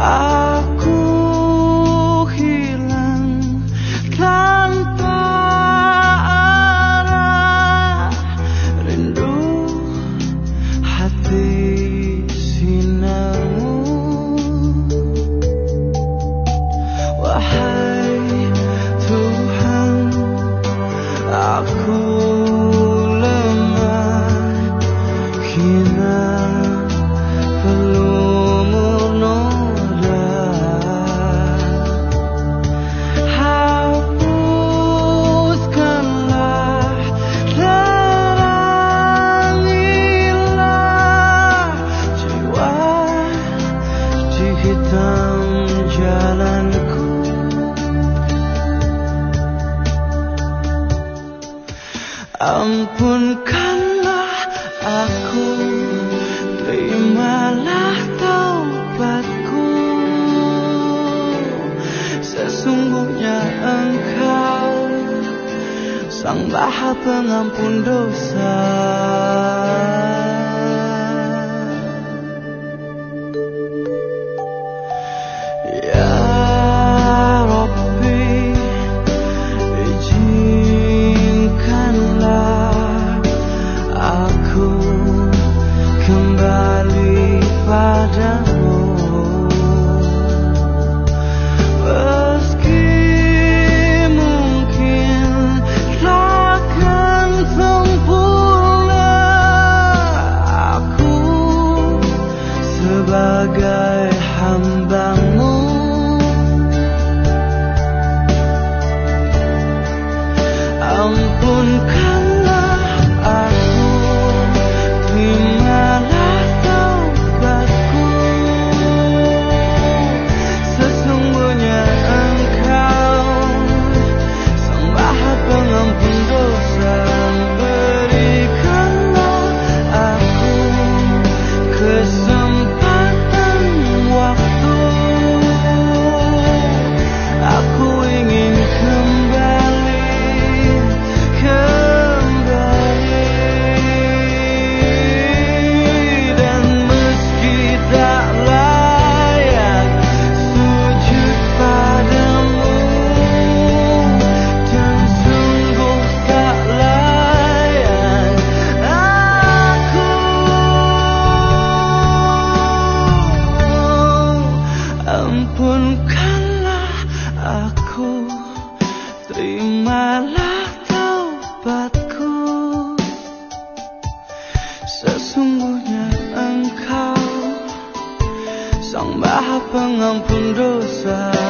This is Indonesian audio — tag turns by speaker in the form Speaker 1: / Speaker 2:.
Speaker 1: I Ampunkanlah aku Terimalah taubatku. Sesungguhnya engkau Sang maha pengampun dosa. kepada Ampunkanlah aku. Terimalah taubatku. Sesungguhnya engkau Sang maha pengampun dosa.